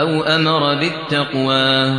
أَوْ أَمَرَ بِالتَّقْوَىٰ.